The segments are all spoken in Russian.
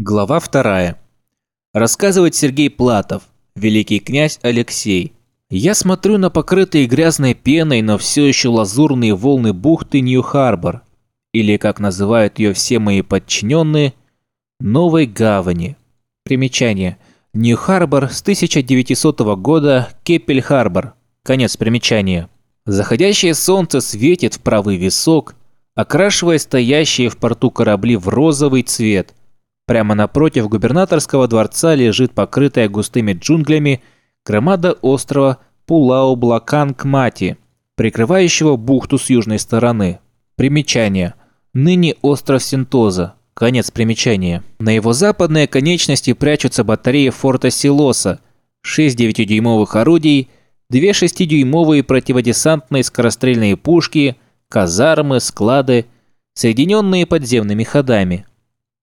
Глава вторая. Рассказывает Сергей Платов, великий князь Алексей. Я смотрю на покрытые грязной пеной, но все еще лазурные волны бухты Нью-Харбор, или, как называют ее все мои подчиненные, Новой Гавани. Примечание. Нью-Харбор с 1900 года Кеппель-Харбор. Конец примечания. Заходящее солнце светит в правый висок, окрашивая стоящие в порту корабли в розовый цвет. Прямо напротив губернаторского дворца лежит покрытая густыми джунглями громада острова Пулау-Блаканг-Мати, прикрывающего бухту с южной стороны. Примечание. Ныне остров Сентоза. Конец примечания. На его западной конечности прячутся батареи форта Силосо, 6 9-дюймовых орудий, 2 6-дюймовые противодесантные скорострельные пушки, казармы, склады, соединенные подземными ходами.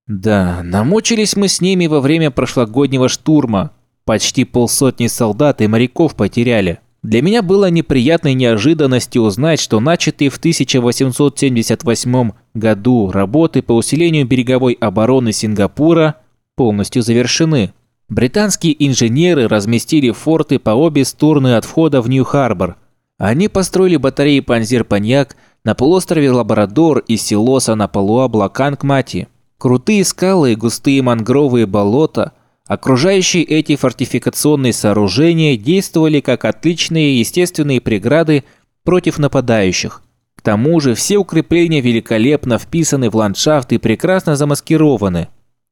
Да, намучились мы с ними во время прошлогоднего штурма. Почти полсотни солдат и моряков потеряли. Для меня было неприятной неожиданностью узнать, что начатые в 1878 году работы по усилению береговой обороны Сингапура полностью завершены. Британские инженеры разместили форты по обе стороны от входа в Нью-Харбор. Они построили батареи Панзер-Паньяк на полуострове Лабрадор и Силоса на Палуа-Блаканг-Мати. Крутые скалы и густые мангровые болота, окружающие эти фортификационные сооружения, действовали как отличные естественные преграды против нападающих. К тому же все укрепления великолепно вписаны в ландшафт и прекрасно замаскированы.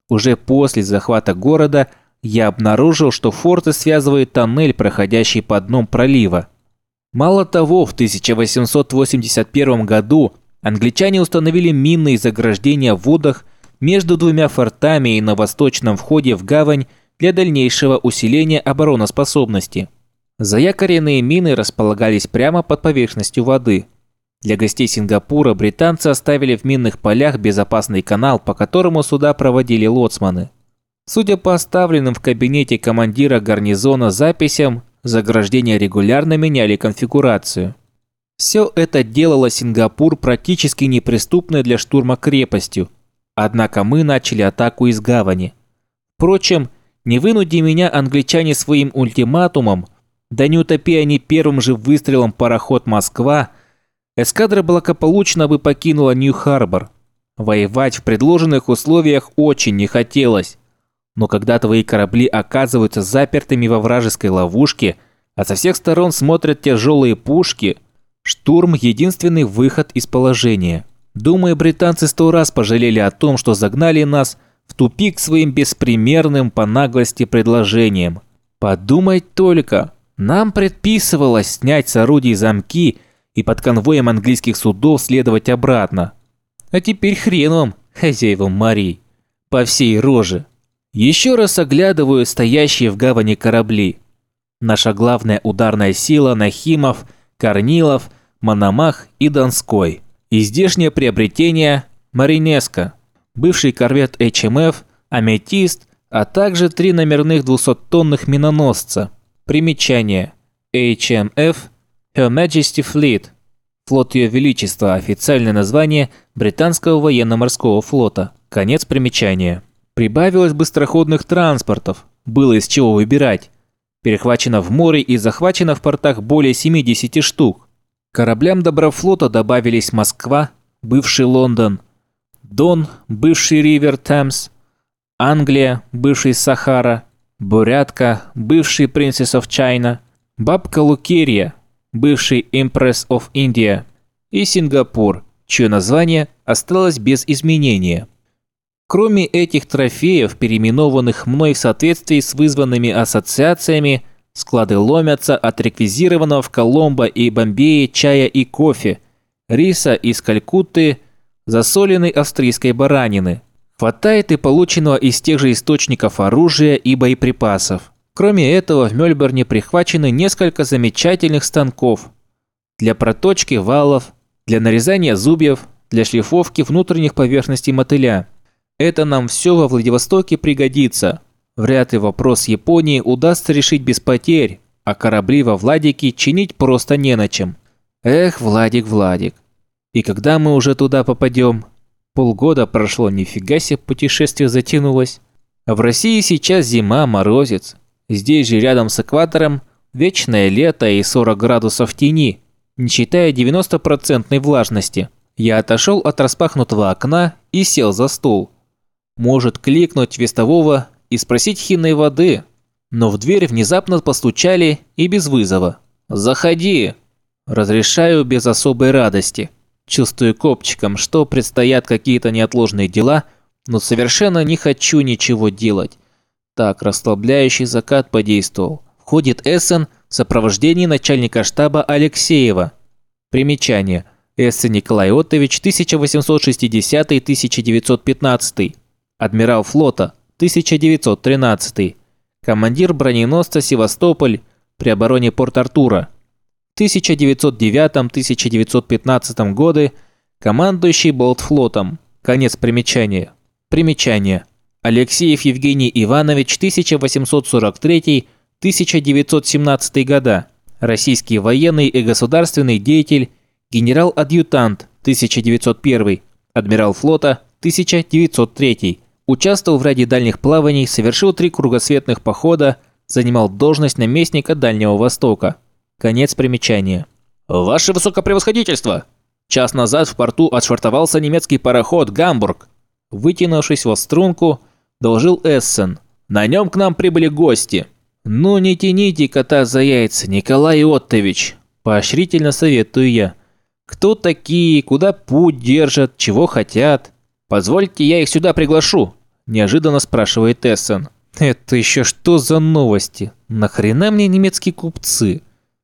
Уже после захвата города я обнаружил, что форты связывает тоннель, проходящий по дном пролива. Мало того, в 1881 году англичане установили минные заграждения в водах между двумя фортами и на восточном входе в гавань для дальнейшего усиления обороноспособности. Заякоренные мины располагались прямо под поверхностью воды. Для гостей Сингапура британцы оставили в минных полях безопасный канал, по которому суда проводили лоцманы. Судя по оставленным в кабинете командира гарнизона записям, заграждения регулярно меняли конфигурацию. Все это делало Сингапур практически неприступной для штурма крепостью, Однако мы начали атаку из гавани. Впрочем, не вынуди меня англичане своим ультиматумом, да не утопи они первым же выстрелом пароход «Москва», эскадра благополучно бы покинула Нью-Харбор. Воевать в предложенных условиях очень не хотелось. Но когда твои корабли оказываются запертыми во вражеской ловушке, а со всех сторон смотрят тяжелые пушки, штурм – единственный выход из положения – Думаю, британцы сто раз пожалели о том, что загнали нас в тупик своим беспримерным по наглости предложением. Подумать только, нам предписывалось снять с орудий замки и под конвоем английских судов следовать обратно. А теперь хрен вам, хозяевам морей, по всей роже. Еще раз оглядываю стоящие в гавани корабли. Наша главная ударная сила – Нахимов, Корнилов, Мономах и Донской – и здешнее приобретение Маринеско, бывший корвет HMF, Аметист, а также три номерных 200-тонных миноносца. Примечание. HMF Her Majesty Fleet. Флот Ее Величества – официальное название британского военно-морского флота. Конец примечания. Прибавилось быстроходных транспортов. Было из чего выбирать. Перехвачено в море и захвачено в портах более 70 штук кораблям Доброфлота добавились Москва, бывший Лондон, Дон, бывший Ривер Темс, Англия, бывший Сахара, Бурятка, бывший Princess of China, Бабка Лукерия, бывший Empress of India и Сингапур, чье название осталось без изменения. Кроме этих трофеев, переименованных мной в соответствии с вызванными ассоциациями, Склады ломятся от реквизированного в Коломбо и Бомбее чая и кофе, риса из Калькутты, засоленной австрийской баранины. Хватает и полученного из тех же источников оружия и боеприпасов. Кроме этого, в Мельбурне прихвачены несколько замечательных станков для проточки валов, для нарезания зубьев, для шлифовки внутренних поверхностей мотыля. Это нам все во Владивостоке пригодится – Вряд ли вопрос Японии удастся решить без потерь, а корабли во Владике чинить просто не на чем. Эх, Владик, Владик. И когда мы уже туда попадем? Полгода прошло, нифига себе путешествие затянулось. В России сейчас зима, морозец. Здесь же рядом с экватором вечное лето и 40 градусов тени, не считая 90% влажности. Я отошел от распахнутого окна и сел за стол. Может кликнуть вестового и спросить хинной воды, но в дверь внезапно постучали и без вызова. «Заходи!» Разрешаю без особой радости. Чувствую копчиком, что предстоят какие-то неотложные дела, но совершенно не хочу ничего делать. Так, расслабляющий закат подействовал. Входит Эссен в сопровождении начальника штаба Алексеева. Примечание. Эссен Николай Оттович, 1860-1915. Адмирал флота, 1913. Командир броненосца «Севастополь» при обороне Порт-Артура. 1909-1915 годы командующий Болтфлотом. Конец примечания. Примечание. Алексеев Евгений Иванович, 1843-1917 года. Российский военный и государственный деятель, генерал-адъютант, 1901, адмирал флота, 1903. Участвовал в ряде дальних плаваний, совершил три кругосветных похода, занимал должность наместника Дальнего Востока. Конец примечания. «Ваше высокопревосходительство!» Час назад в порту отшвартовался немецкий пароход «Гамбург». Вытянувшись во струнку, доложил Эссен. «На нем к нам прибыли гости». «Ну не тяните кота за яйца, Николай Оттович!» Поощрительно советую я. «Кто такие, куда путь держат, чего хотят?» «Позвольте, я их сюда приглашу», – неожиданно спрашивает Эссен. «Это еще что за новости? Нахрена мне немецкие купцы?»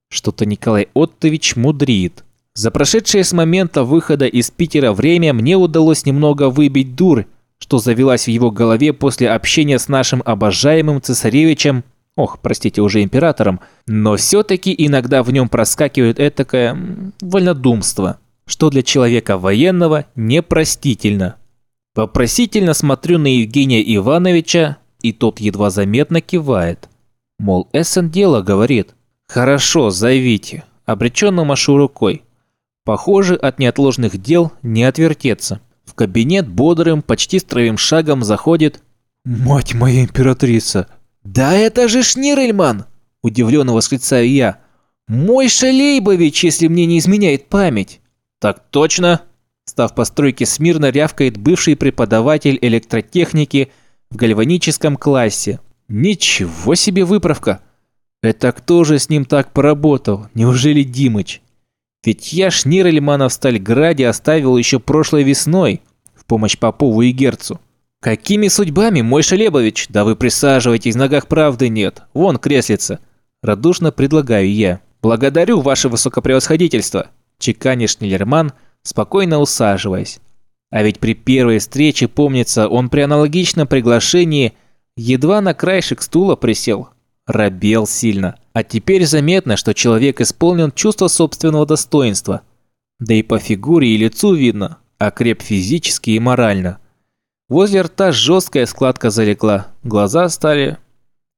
Что-то Николай Оттович мудрит. За прошедшее с момента выхода из Питера время мне удалось немного выбить дурь, что завелась в его голове после общения с нашим обожаемым цесаревичем, ох, простите, уже императором, но все-таки иногда в нем проскакивает этакое вольнодумство, что для человека военного непростительно. Вопросительно смотрю на Евгения Ивановича, и тот едва заметно кивает. Мол, Эссен дело говорит. «Хорошо, зовите». Обреченно машу рукой. Похоже, от неотложных дел не отвертеться. В кабинет бодрым, почти строевым шагом заходит... «Мать моя императрица!» «Да это же Шнирельман!» Удивленно восклицаю я. «Мой Шалейбович, если мне не изменяет память!» «Так точно!» Став по стройке смирно рявкает бывший преподаватель электротехники в гальваническом классе. «Ничего себе выправка!» Это кто же с ним так поработал? Неужели Димыч? Ведь я Шнирельмана в Стальграде оставил еще прошлой весной в помощь Попову и Герцу. Какими судьбами, мой Шелебович? Да вы присаживайтесь, в ногах правды нет. Вон креслица. Радушно предлагаю я. Благодарю, ваше высокопревосходительство. Чеканит Шнилерман, спокойно усаживаясь. А ведь при первой встрече, помнится, он при аналогичном приглашении едва на краешек стула присел робел сильно. А теперь заметно, что человек исполнен чувства собственного достоинства. Да и по фигуре и лицу видно, окреп физически и морально. Возле рта жесткая складка залегла, глаза стали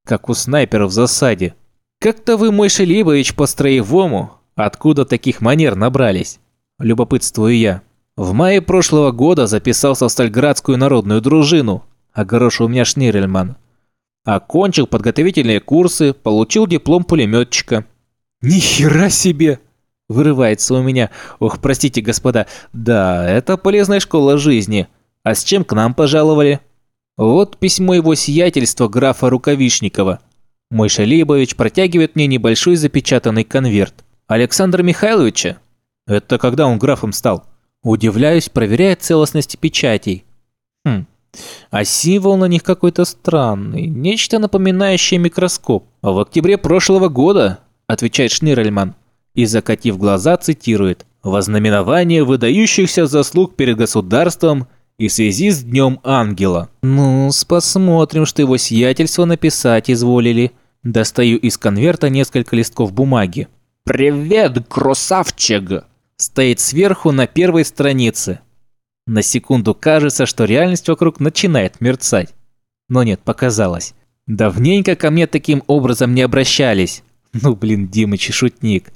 как у снайпера в засаде. Как-то вы, мой Шелибович, по-строевому, откуда таких манер набрались? Любопытствую я. В мае прошлого года записался в Стальградскую народную дружину, огорошил меня Шнирельман. Окончил подготовительные курсы, получил диплом пулеметчика. Ни хера себе! Вырывается у меня. Ох, простите, господа. Да, это полезная школа жизни. А с чем к нам пожаловали? Вот письмо его сиятельства графа Рукавишникова. Мой Шалибович протягивает мне небольшой запечатанный конверт. Александра Михайловича? Это когда он графом стал? Удивляюсь, проверяя целостность печатей. Хм, а символ на них какой-то странный, нечто напоминающее микроскоп. А в октябре прошлого года, отвечает Шнирельман, и закатив глаза цитирует, «Вознаменование выдающихся заслуг перед государством и в связи с Днем Ангела». ну посмотрим, что его сиятельство написать изволили. Достаю из конверта несколько листков бумаги. «Привет, красавчик!» Стоит сверху на первой странице. На секунду кажется, что реальность вокруг начинает мерцать. Но нет, показалось. Давненько ко мне таким образом не обращались. Ну блин, Димыч и шутник.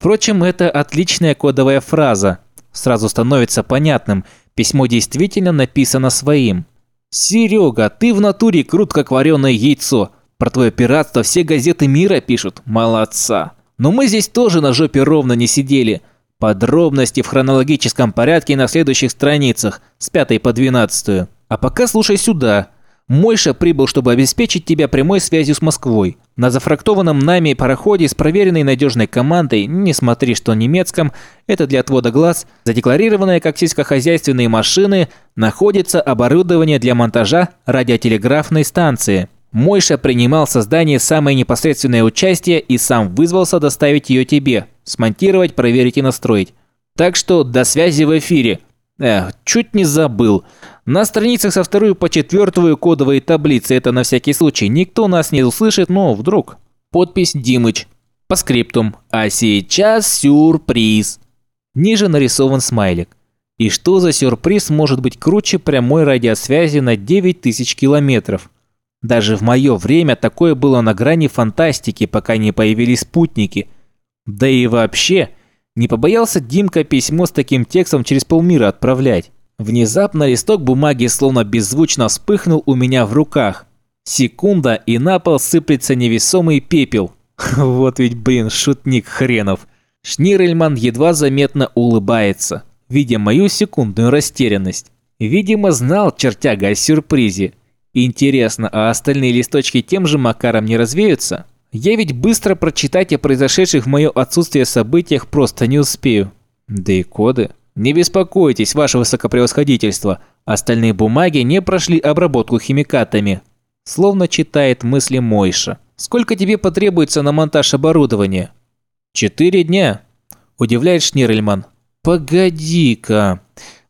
Впрочем, это отличная кодовая фраза. Сразу становится понятным, письмо действительно написано своим. Серега, ты в натуре крут, как вареное яйцо. Про твое пиратство все газеты мира пишут. Молодца. Но мы здесь тоже на жопе ровно не сидели. Подробности в хронологическом порядке на следующих страницах, с пятой по двенадцатую. А пока слушай сюда. Мойша прибыл, чтобы обеспечить тебя прямой связью с Москвой. На зафрактованном нами пароходе с проверенной надежной командой, не смотри, что немецком, это для отвода глаз, задекларированные как сельскохозяйственные машины, находится оборудование для монтажа радиотелеграфной станции. Мойша принимал в создании самое непосредственное участие и сам вызвался доставить ее тебе, смонтировать, проверить и настроить. Так что до связи в эфире. Эх, чуть не забыл. На страницах со второй по четвертую кодовые таблицы, это на всякий случай. Никто нас не услышит, но вдруг. Подпись Димыч. По скриптум. А сейчас сюрприз. Ниже нарисован смайлик. И что за сюрприз может быть круче прямой радиосвязи на 9000 километров? Даже в мое время такое было на грани фантастики, пока не появились спутники. Да и вообще, не побоялся Димка письмо с таким текстом через полмира отправлять. Внезапно листок бумаги словно беззвучно вспыхнул у меня в руках. Секунда, и на пол сыплется невесомый пепел. Вот ведь, блин, шутник хренов. Шнирельман едва заметно улыбается, видя мою секундную растерянность. Видимо, знал чертяга о сюрпризе. Интересно, а остальные листочки тем же макаром не развеются? Я ведь быстро прочитать о произошедших в мое отсутствие событиях просто не успею. Да и коды. Не беспокойтесь, ваше высокопревосходительство. Остальные бумаги не прошли обработку химикатами. Словно читает мысли Мойша. Сколько тебе потребуется на монтаж оборудования? Четыре дня. Удивляет Шнирельман. Погоди-ка.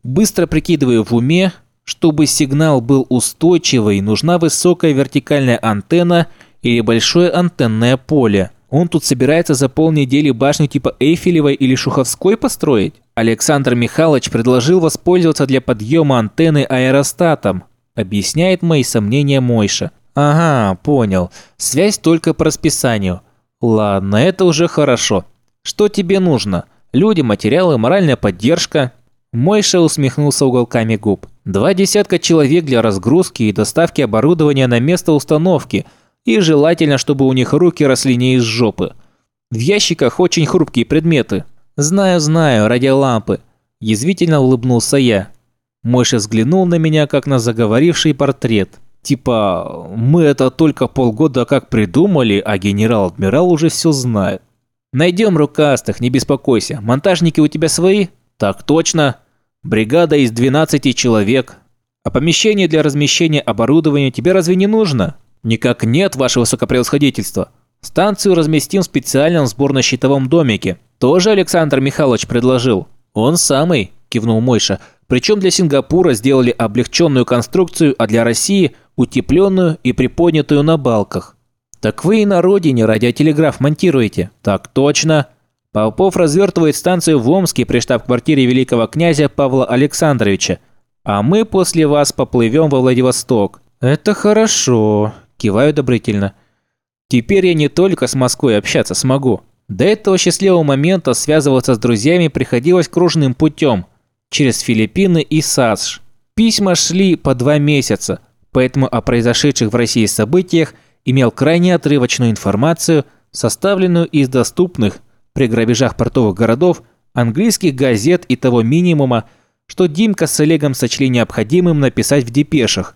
Быстро прикидываю в уме, чтобы сигнал был устойчивый, нужна высокая вертикальная антенна – или большое антенное поле. Он тут собирается за полнедели башню типа Эйфелевой или Шуховской построить? Александр Михайлович предложил воспользоваться для подъема антенны аэростатом. Объясняет мои сомнения Мойша. Ага, понял. Связь только по расписанию. Ладно, это уже хорошо. Что тебе нужно? Люди, материалы, моральная поддержка. Мойша усмехнулся уголками губ. Два десятка человек для разгрузки и доставки оборудования на место установки – и желательно, чтобы у них руки росли не из жопы. В ящиках очень хрупкие предметы. Знаю, знаю, радиолампы. Язвительно улыбнулся я. Мойша взглянул на меня, как на заговоривший портрет. Типа, мы это только полгода как придумали, а генерал-адмирал уже все знает. Найдем рукастых, не беспокойся. Монтажники у тебя свои? Так точно. Бригада из 12 человек. А помещение для размещения оборудования тебе разве не нужно? «Никак нет, ваше высокопревосходительство. Станцию разместим в специальном сборно-щитовом домике. Тоже Александр Михайлович предложил». «Он самый», – кивнул Мойша. «Причем для Сингапура сделали облегченную конструкцию, а для России – утепленную и приподнятую на балках». «Так вы и на родине радиотелеграф монтируете?» «Так точно». Попов развертывает станцию в Омске при штаб-квартире великого князя Павла Александровича. А мы после вас поплывем во Владивосток. Это хорошо. Киваю одобрительно. Теперь я не только с Москвой общаться смогу. До этого счастливого момента связываться с друзьями приходилось кружным путем, через Филиппины и САСШ. Письма шли по два месяца, поэтому о произошедших в России событиях имел крайне отрывочную информацию, составленную из доступных при грабежах портовых городов английских газет и того минимума, что Димка с Олегом сочли необходимым написать в депешах,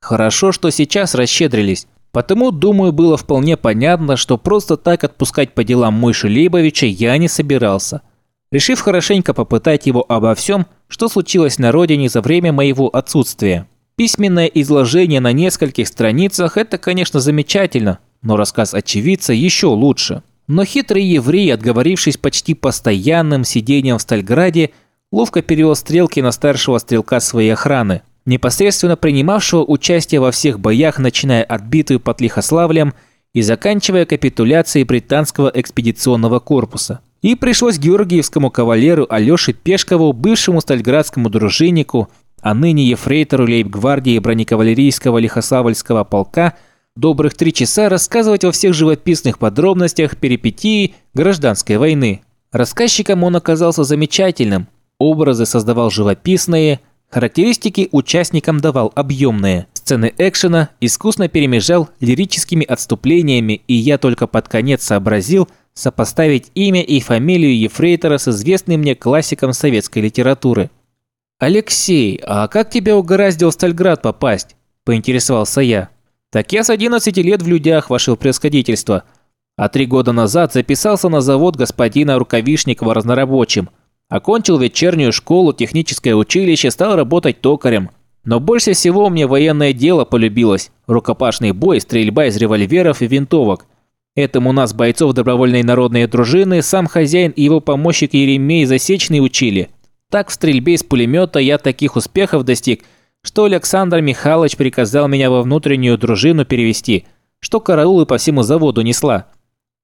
Хорошо, что сейчас расщедрились. Потому, думаю, было вполне понятно, что просто так отпускать по делам Мойши Лейбовича я не собирался. Решив хорошенько попытать его обо всем, что случилось на родине за время моего отсутствия. Письменное изложение на нескольких страницах – это, конечно, замечательно, но рассказ очевидца еще лучше. Но хитрый еврей, отговорившись почти постоянным сидением в Стальграде, ловко перевел стрелки на старшего стрелка своей охраны – непосредственно принимавшего участие во всех боях, начиная от битвы под Лихославлем и заканчивая капитуляцией британского экспедиционного корпуса. И пришлось георгиевскому кавалеру Алёше Пешкову, бывшему стальградскому дружиннику, а ныне ефрейтору лейб-гвардии бронекавалерийского Лихославльского полка, добрых три часа рассказывать во всех живописных подробностях перипетии гражданской войны. Рассказчиком он оказался замечательным, образы создавал живописные – Характеристики участникам давал объемные. Сцены экшена искусно перемежал лирическими отступлениями, и я только под конец сообразил сопоставить имя и фамилию Ефрейтора с известным мне классиком советской литературы. «Алексей, а как тебя угораздил в Стальград попасть?» – поинтересовался я. «Так я с 11 лет в людях, ваше превосходительство, а три года назад записался на завод господина Рукавишникова разнорабочим – Окончил вечернюю школу, техническое училище, стал работать токарем. Но больше всего мне военное дело полюбилось. Рукопашный бой, стрельба из револьверов и винтовок. Этому нас бойцов добровольной народной дружины сам хозяин и его помощник Еремей Засечный учили. Так в стрельбе из пулемета я таких успехов достиг, что Александр Михайлович приказал меня во внутреннюю дружину перевести, что караулы по всему заводу несла.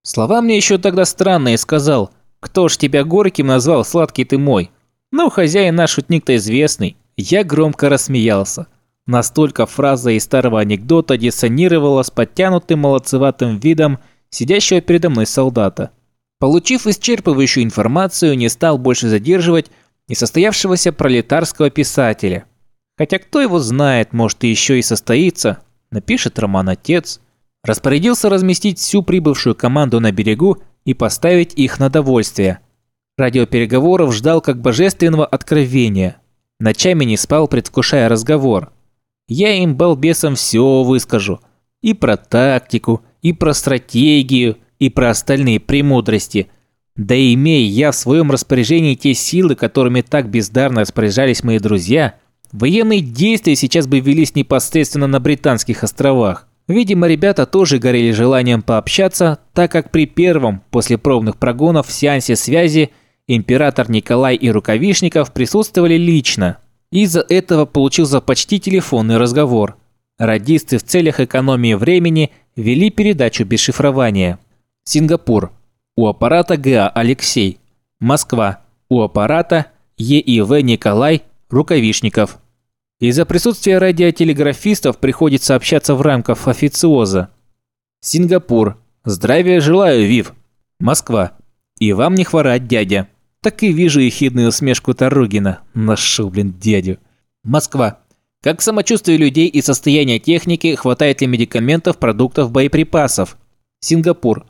Слова мне еще тогда странные сказал – кто ж тебя горьким назвал, сладкий ты мой? Ну, хозяин наш шутник-то известный. Я громко рассмеялся. Настолько фраза из старого анекдота диссонировала с подтянутым молодцеватым видом сидящего передо мной солдата. Получив исчерпывающую информацию, не стал больше задерживать несостоявшегося пролетарского писателя. Хотя кто его знает, может и еще и состоится, напишет роман «Отец». Распорядился разместить всю прибывшую команду на берегу и поставить их на довольствие. Радиопереговоров ждал как божественного откровения. Ночами не спал, предвкушая разговор. Я им, балбесам, все выскажу. И про тактику, и про стратегию, и про остальные премудрости. Да имея я в своем распоряжении те силы, которыми так бездарно распоряжались мои друзья, военные действия сейчас бы велись непосредственно на Британских островах. Видимо, ребята тоже горели желанием пообщаться, так как при первом, после пробных прогонов в сеансе связи, император Николай и Рукавишников присутствовали лично. Из-за этого получился почти телефонный разговор. Радисты в целях экономии времени вели передачу без шифрования. Сингапур. У аппарата ГА Алексей. Москва. У аппарата ЕИВ Николай Рукавишников. Из-за присутствия радиотелеграфистов приходится общаться в рамках официоза. Сингапур. Здравия желаю, Вив. Москва. И вам не хворать, дядя. Так и вижу ехидную усмешку Таругина. Нашел, блин, дядю. Москва. Как самочувствие людей и состояние техники, хватает ли медикаментов, продуктов, боеприпасов? Сингапур.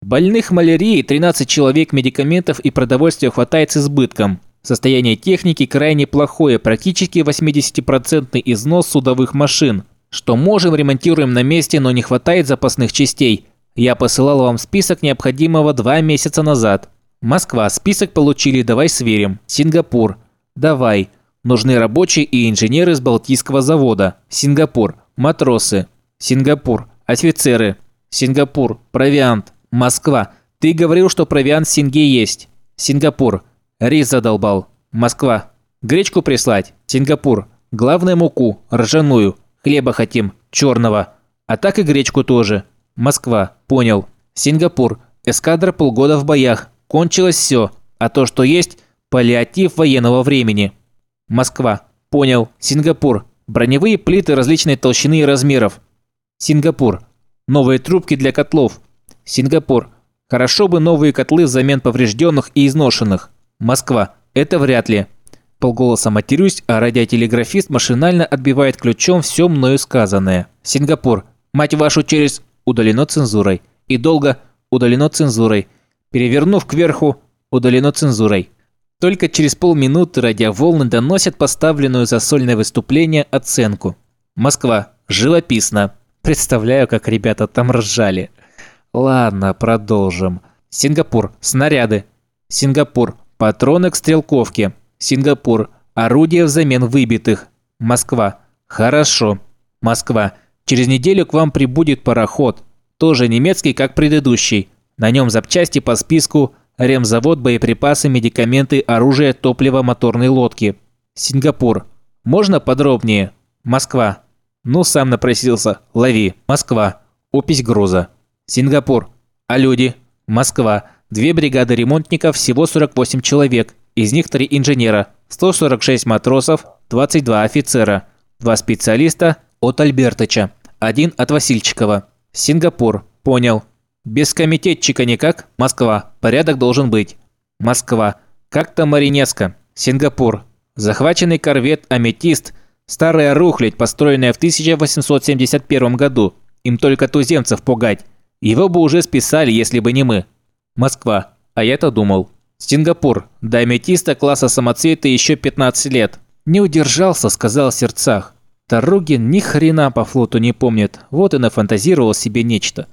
Больных малярией 13 человек медикаментов и продовольствия хватает с избытком. Состояние техники крайне плохое, практически 80% износ судовых машин. Что можем, ремонтируем на месте, но не хватает запасных частей. Я посылал вам список необходимого два месяца назад. Москва, список получили, давай сверим. Сингапур, давай. Нужны рабочие и инженеры с Балтийского завода. Сингапур, матросы. Сингапур, офицеры. Сингапур, провиант. Москва, ты говорил, что провиант в Синге есть. Сингапур, Рис задолбал. Москва. Гречку прислать. Сингапур. Главное муку. Ржаную. Хлеба хотим. Черного. А так и гречку тоже. Москва. Понял. Сингапур. Эскадра полгода в боях. Кончилось все. А то, что есть, паллиатив военного времени. Москва. Понял. Сингапур. Броневые плиты различной толщины и размеров. Сингапур. Новые трубки для котлов. Сингапур. Хорошо бы новые котлы взамен поврежденных и изношенных. Москва. Это вряд ли. Полголоса матерюсь, а радиотелеграфист машинально отбивает ключом все мною сказанное. Сингапур. Мать вашу через... Удалено цензурой. И долго... Удалено цензурой. Перевернув кверху... Удалено цензурой. Только через полминуты радиоволны доносят поставленную за сольное выступление оценку. Москва. Живописно. Представляю, как ребята там ржали. Ладно, продолжим. Сингапур. Снаряды. Сингапур. Патроны к стрелковке. Сингапур. Орудия взамен выбитых. Москва. Хорошо. Москва. Через неделю к вам прибудет пароход. Тоже немецкий, как предыдущий. На нем запчасти по списку ремзавод, боеприпасы, медикаменты, оружие, топливо моторной лодки. Сингапур. Можно подробнее? Москва. Ну, сам напросился. Лови. Москва. Опись груза. Сингапур. А люди? Москва. Две бригады ремонтников, всего 48 человек, из них три инженера, 146 матросов, 22 офицера, два специалиста от Альбертыча, один от Васильчикова. Сингапур. Понял. Без комитетчика никак? Москва. Порядок должен быть. Москва. Как-то Маринеско. Сингапур. Захваченный корвет «Аметист» – старая рухлядь, построенная в 1871 году. Им только туземцев пугать. Его бы уже списали, если бы не мы. Москва. А я-то думал. Сингапур. До аметиста класса самоцвета еще 15 лет. Не удержался, сказал в сердцах. Таругин ни хрена по флоту не помнит, вот и нафантазировал себе нечто.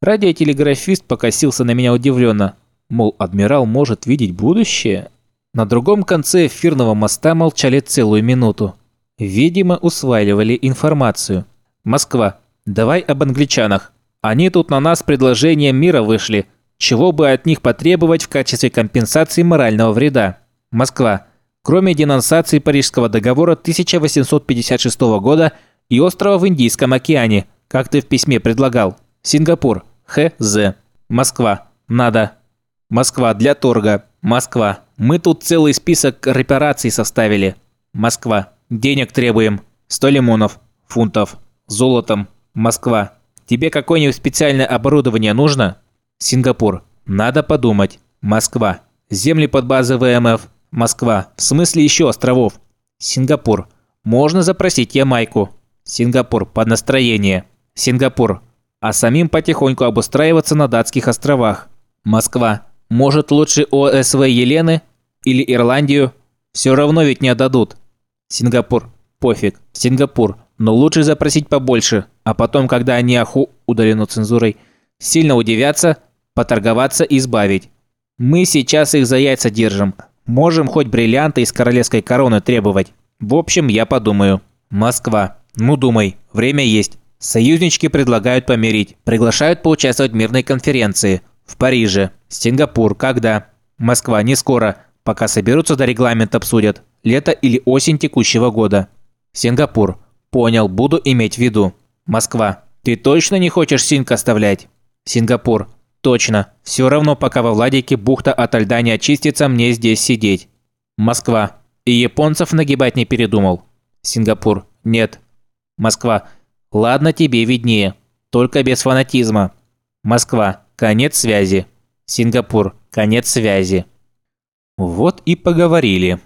Радиотелеграфист покосился на меня удивленно. Мол, адмирал может видеть будущее? На другом конце эфирного моста молчали целую минуту. Видимо, усваивали информацию. Москва. Давай об англичанах. Они тут на нас предложением мира вышли. Чего бы от них потребовать в качестве компенсации морального вреда? Москва. Кроме денонсации Парижского договора 1856 года и острова в Индийском океане, как ты в письме предлагал. Сингапур. Х.З. Москва. Надо. Москва. Для торга. Москва. Мы тут целый список репараций составили. Москва. Денег требуем. 100 лимонов. Фунтов. Золотом. Москва. Тебе какое-нибудь специальное оборудование нужно? Сингапур. Надо подумать. Москва. Земли под базой ВМФ. Москва. В смысле еще островов. Сингапур. Можно запросить Ямайку. Сингапур. Под настроение. Сингапур. А самим потихоньку обустраиваться на датских островах. Москва. Может лучше ОСВ Елены? Или Ирландию? Все равно ведь не отдадут. Сингапур. Пофиг. Сингапур. Но лучше запросить побольше. А потом, когда они аху удалено цензурой, сильно удивятся, поторговаться и избавить. Мы сейчас их за яйца держим. Можем хоть бриллианты из королевской короны требовать. В общем, я подумаю. Москва. Ну думай, время есть. Союзнички предлагают помирить. Приглашают поучаствовать в мирной конференции. В Париже. Сингапур. Когда? Москва. Не скоро. Пока соберутся до регламент обсудят. Лето или осень текущего года. Сингапур. Понял, буду иметь в виду. Москва. Ты точно не хочешь Синк оставлять? Сингапур. Точно. Все равно, пока во Владике бухта от льда не очистится, мне здесь сидеть. Москва. И японцев нагибать не передумал. Сингапур. Нет. Москва. Ладно, тебе виднее. Только без фанатизма. Москва. Конец связи. Сингапур. Конец связи. Вот и поговорили.